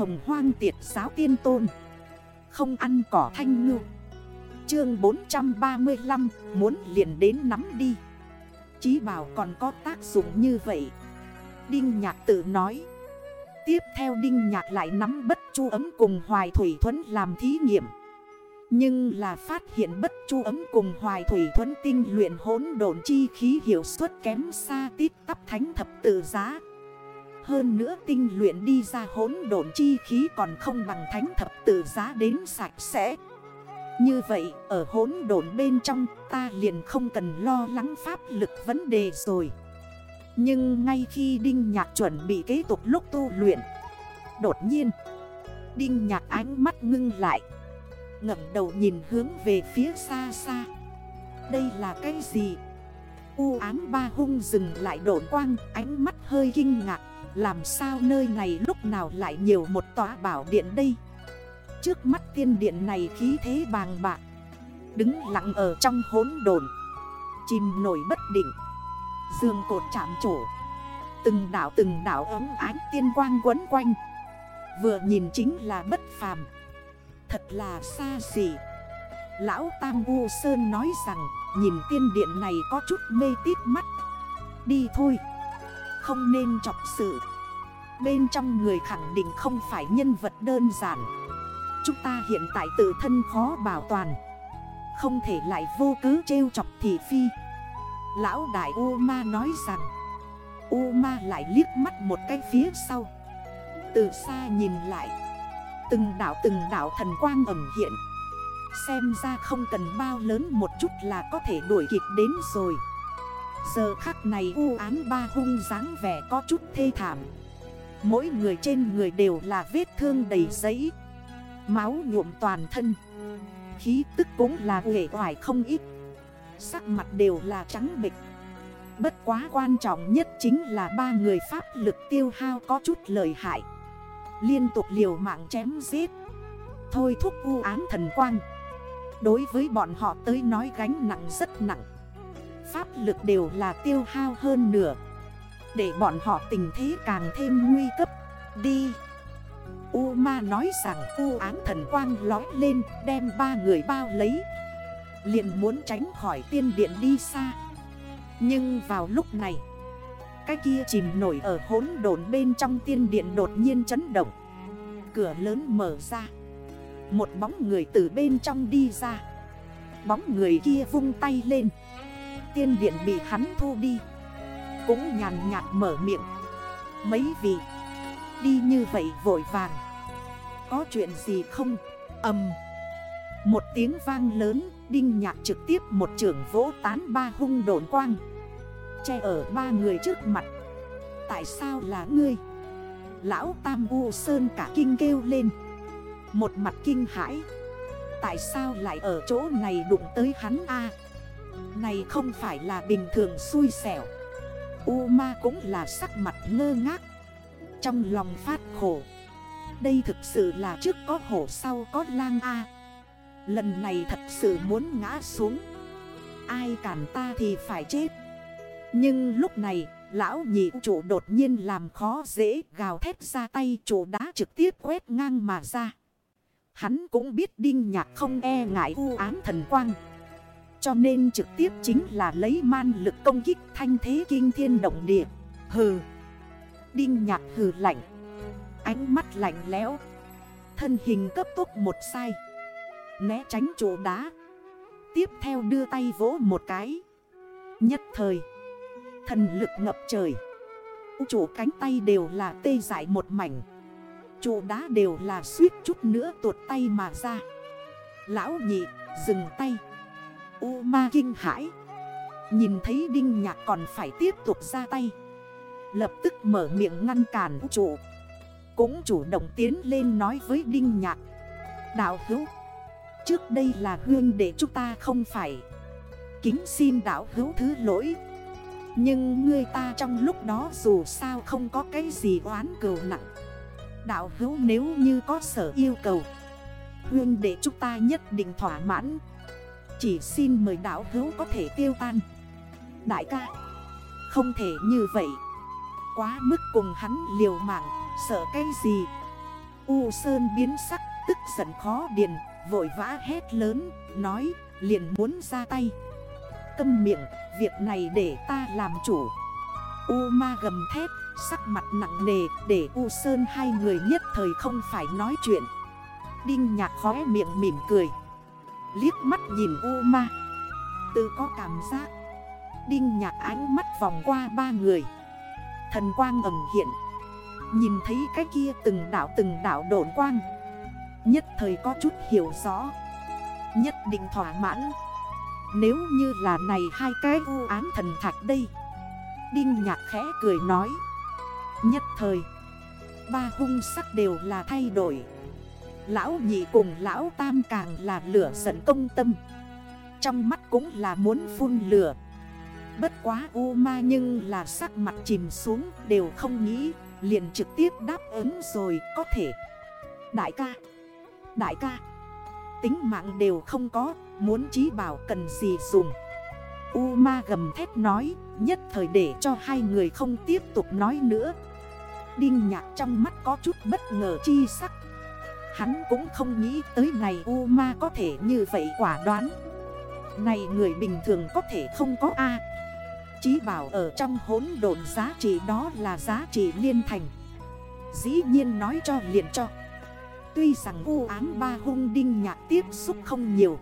hồng hoang tiệt giáo tiên tôn. Không ăn cỏ thanh ngư. Chương 435 muốn liền đến nắm đi. Chí bảo còn có tác dụng như vậy. Đinh Nhạc tự nói. Tiếp theo Đinh Nhạc lại nắm bất chu ấm cùng Hoài Thủy Thuấn làm thí nghiệm. Nhưng là phát hiện bất chu ấm cùng Hoài Thủy Thuấn tinh luyện hốn độn chi khí hiệu suất kém xa tít tắp thánh thập tự giá hơn nữa tinh luyện đi ra hỗn độn chi khí còn không bằng thánh thập tự giá đến sạch sẽ. Như vậy, ở hỗn độn bên trong, ta liền không cần lo lắng pháp lực vấn đề rồi. Nhưng ngay khi Đinh Nhạc chuẩn bị kế tục lúc tu luyện, Đột nhiên, Đinh Nhạc ánh mắt ngưng lại, ngẩng đầu nhìn hướng về phía xa xa. Đây là cái gì? U ám ba hung dừng lại độn quang, Ánh mắt hơi kinh ngạc làm sao nơi này lúc nào lại nhiều một tòa bảo điện đây? Trước mắt tiên điện này khí thế bàng bạc, Đứng lặng ở trong hốn đồn Chìm nổi bất định. Dương cột chạm trổ, Từng đảo từng đảo ấm ánh tiên quang quấn quanh. Vừa nhìn chính là bất phàm, Thật là xa xỉ. Lão Tam U Sơn nói rằng, Nhìn tiên điện này có chút mê tít mắt. Đi thôi không nên chọc sự. Bên trong người khẳng định không phải nhân vật đơn giản. Chúng ta hiện tại tự thân khó bảo toàn. Không thể lại vô cứ trêu chọc thị phi. Lão đại U Ma nói rằng, U Ma lại liếc mắt một cái phía sau. Từ xa nhìn lại, Từng đảo từng đảo thần quang ẩm hiện. Xem ra không cần bao lớn một chút là có thể đuổi kịp đến rồi. Giờ khắc này u án ba hung dáng vẻ có chút thê thảm. Mỗi người trên người đều là vết thương đầy giấy, Máu nhuộm toàn thân. Khí tức cũng là nghệ hoài không ít. Sắc mặt đều là trắng bịch Bất quá quan trọng nhất chính là ba người pháp lực tiêu hao có chút lợi hại. Liên tục liều mạng chém giết. Thôi thúc u ám thần quang. Đối với bọn họ tới nói gánh nặng rất nặng pháp lực đều là tiêu hao hơn nửa. Để bọn họ tình thế càng thêm nguy cấp, Đi. U ma nói rằng u án thần quang lói lên, đem ba người bao lấy. Liền muốn tránh khỏi tiên điện đi xa. Nhưng vào lúc này, Cái kia chìm nổi ở hốn đồn bên trong tiên điện đột nhiên chấn động. Cửa lớn mở ra. Một bóng người từ bên trong đi ra. Bóng người kia vung tay lên tiên điện bị hắn thu đi. Cũng nhàn nhạt mở miệng. Mấy vị, Đi như vậy vội vàng. Có chuyện gì không? Âm. Một tiếng vang lớn, Đinh nhạc trực tiếp một trưởng vỗ tán ba hung đồn quang. Che ở ba người trước mặt. Tại sao là ngươi? Lão Tam U Sơn cả kinh kêu lên. Một mặt kinh hãi. Tại sao lại ở chỗ này đụng tới hắn a? Này không phải là bình thường xui xẻo. U ma cũng là sắc mặt ngơ ngác. Trong lòng phát khổ. Đây thực sự là trước có hổ sau có lang A. Lần này thật sự muốn ngã xuống. Ai cản ta thì phải chết. Nhưng lúc này, Lão nhị chủ đột nhiên làm khó dễ Gào thét ra tay chủ đá trực tiếp quét ngang mà ra. Hắn cũng biết đinh nhạc không e ngại u án thần quang cho nên trực tiếp chính là lấy man lực công kích thanh thế kinh thiên động địa. Hừ. Đinh nhạc hừ lạnh. Ánh mắt lạnh lẽo. Thân hình cấp tốc một sai. Né tránh chỗ đá. Tiếp theo đưa tay vỗ một cái. Nhất thời, Thần lực ngập trời. Chủ cánh tay đều là tê dại một mảnh. Chủ đá đều là suýt chút nữa tuột tay mà ra. Lão nhị, dừng tay. U ma kinh hãi Nhìn thấy Đinh Nhạc còn phải tiếp tục ra tay. Lập tức mở miệng ngăn cản vũ trụ Cũng chủ động tiến lên nói với Đinh Nhạc. Đạo hữu, Trước đây là hương để chúng ta không phải. Kính xin đạo hữu thứ lỗi. Nhưng người ta trong lúc đó dù sao không có cái gì oán cầu nặng. Đạo hữu nếu như có sở yêu cầu Hương để chúng ta nhất định thỏa mãn chỉ xin mời đảo hữu có thể tiêu tan Đại ca, Không thể như vậy. Quá mức cùng hắn liều mạng, Sợ cái gì? U Sơn biến sắc, tức giận khó điền, Vội vã hét lớn, Nói, liền muốn ra tay. Câm miệng, Việc này để ta làm chủ. U ma gầm thét, Sắc mặt nặng nề, Để U Sơn hai người nhất thời không phải nói chuyện. Đinh nhạc khóe miệng mỉm cười. Liếc mắt nhìn U ma. Tự có cảm giác, Đinh nhạc ánh mắt vòng qua ba người. Thần quang ẩm hiện, Nhìn thấy cái kia từng đảo từng đảo độn quang. Nhất thời có chút hiểu rõ, Nhất định thỏa mãn. Nếu như là này hai cái u ám thần thạch đây, Đinh nhạc khẽ cười nói, Nhất thời, Ba hung sắc đều là thay đổi. Lão nhị cùng lão tam càng là lửa giận công tâm. Trong mắt cũng là muốn phun lửa. Bất quá u ma nhưng là sắc mặt chìm xuống, Đều không nghĩ, Liền trực tiếp đáp ứng rồi, có thể. Đại ca Đại ca, Tính mạng đều không có, Muốn trí bảo cần gì dùng? U ma gầm thét nói, Nhất thời để cho hai người không tiếp tục nói nữa. Đinh nhạc trong mắt có chút bất ngờ chi sắc. Hắn cũng không nghĩ tới này U ma có thể như vậy quả đoán. Này người bình thường có thể không có A. Chí bảo ở trong hốn độn giá trị đó là giá trị liên thành. Dĩ nhiên nói cho liền cho. Tuy rằng u ám ba hung đinh nhạc tiếp xúc không nhiều,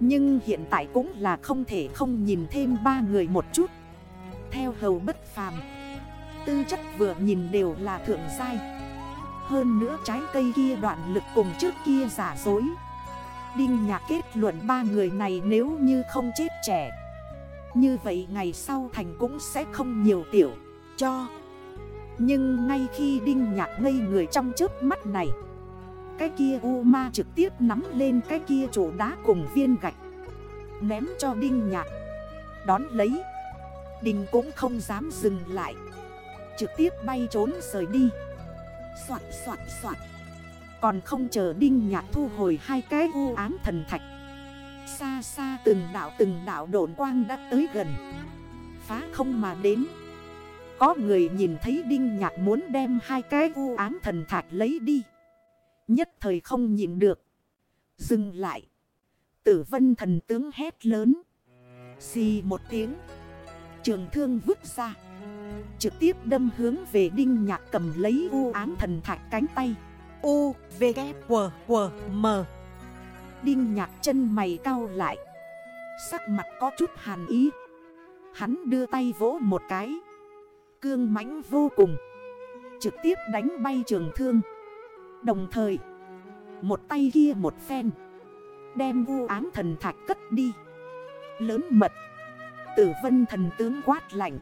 Nhưng hiện tại cũng là không thể không nhìn thêm ba người một chút. Theo hầu bất phàm, Tư chất vừa nhìn đều là thượng giai. Hơn nữa trái cây kia đoạn lực cùng trước kia giả dối. Đinh nhạc kết luận ba người này nếu như không chết trẻ. Như vậy ngày sau thành cũng sẽ không nhiều tiểu, cho. Nhưng ngay khi Đinh nhạc ngây người trong trước mắt này, cái kia U ma trực tiếp nắm lên cái kia chỗ đá cùng viên gạch, Ném cho Đinh Nhạc. Đón lấy, Đinh cũng không dám dừng lại, Trực tiếp bay trốn rời đi. Soạn soạn soạn Còn không chờ Đinh Nhạc thu hồi hai cái u ám thần thạch Xa xa từng đảo từng đảo độn quang đã tới gần Phá không mà đến Có người nhìn thấy Đinh Nhạc muốn đem hai cái u ám thần thạch lấy đi Nhất thời không nhìn được. Dừng lại. Tử vân thần tướng hét lớn. Xì một tiếng. Trường thương vứt ra. Trực tiếp đâm hướng về đinh nhạc cầm lấy u ám thần thạch cánh tay. U, V, K, W, W, M. Đinh nhạc chân mày cau lại. Sắc mặt có chút hàn ý. Hắn đưa tay vỗ một cái. Cương mãnh vô cùng. Trực tiếp đánh bay trường thương. Đồng thời Một tay kia một phen Đem vu án thần thạch cất đi Lớn mật Tử vân thần tướng quát lạnh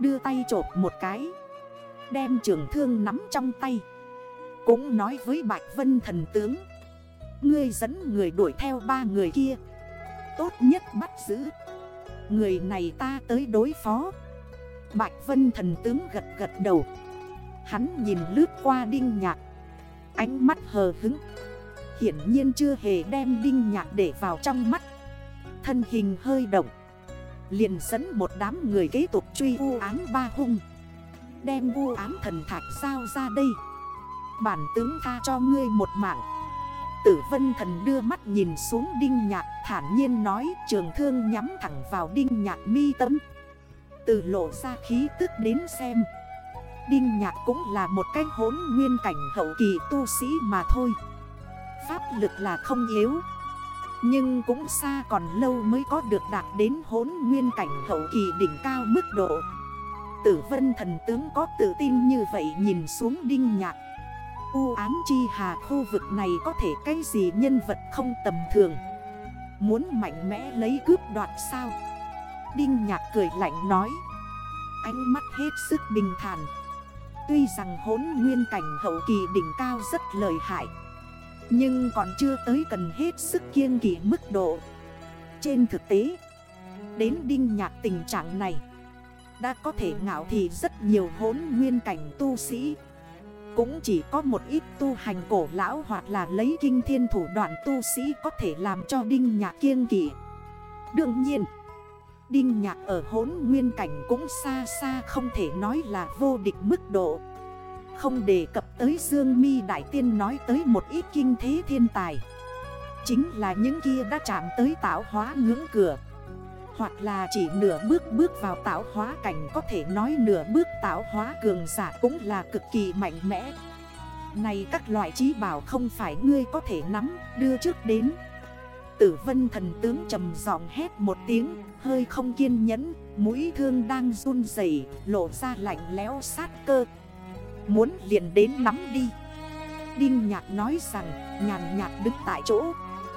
Đưa tay trộp một cái, Đem trường thương nắm trong tay, Cũng nói với Bạch Vân thần tướng, Ngươi dẫn người đuổi theo ba người kia, Tốt nhất bắt giữ Người này ta tới đối phó. Bạch Vân thần tướng gật gật đầu. Hắn nhìn lướt qua đinh nhạc, Ánh mắt hờ hứng Hiển nhiên chưa hề đem đinh nhạc để vào trong mắt. Thân hình hơi động Liền dẫn một đám người kế tục truy u án ba hung. Đem u án thần thạch sao ra đây. Bản tướng tha cho ngươi một mạng. Tử vân thần đưa mắt nhìn xuống đinh nhạc, Thản nhiên nói, trường thương nhắm thẳng vào đinh nhạc mi tâm. Từ lộ ra khí tức đến xem. Đinh Nhạc cũng là một cái hốn nguyên cảnh hậu kỳ tu sĩ mà thôi. Pháp lực là không yếu nhưng cũng xa còn lâu mới có được đạt đến hốn nguyên cảnh hậu kỳ đỉnh cao mức độ. Tử vân thần tướng có tự tin như vậy nhìn xuống Đinh Nhạc. U ám chi hà khu vực này có thể cái gì nhân vật không tầm thường? Muốn mạnh mẽ lấy cướp đoạt sao? Đinh Nhạc cười lạnh nói. Ánh mắt hết sức bình thản. Tuy rằng hốn nguyên cảnh hậu kỳ đỉnh cao rất lợi hại nhưng còn chưa tới cần hết sức kiên kỷ mức độ. Trên thực tế, Đến đinh nhạc tình trạng này, Đã có thể ngạo thì rất nhiều hốn nguyên cảnh tu sĩ. Cũng chỉ có một ít tu hành cổ lão hoặc là lấy kinh thiên thủ đoạn tu sĩ có thể làm cho đinh nhạc kiên kỷ Đương nhiên, Đinh nhạc ở hốn nguyên cảnh cũng xa xa không thể nói là vô địch mức độ không đề cập tới Dương mi Đại Tiên nói tới một ít kinh thế thiên tài. Chính là những kia đã chạm tới tạo hóa ngưỡng cửa. Hoặc là chỉ nửa bước bước vào tạo hóa cảnh Có thể nói nửa bước tạo hóa cường giả cũng là cực kỳ mạnh mẽ. Này các loại trí bảo không phải ngươi có thể nắm, đưa trước đến. Tử vân thần tướng trầm giọng hét một tiếng, Hơi không kiên nhẫn, Mũi thương đang run dày Lộ ra lạnh lẽo sát cơ. Muốn liền đến nắm đi. Đinh nhạc nói rằng nhàn nhạt đứng tại chỗ.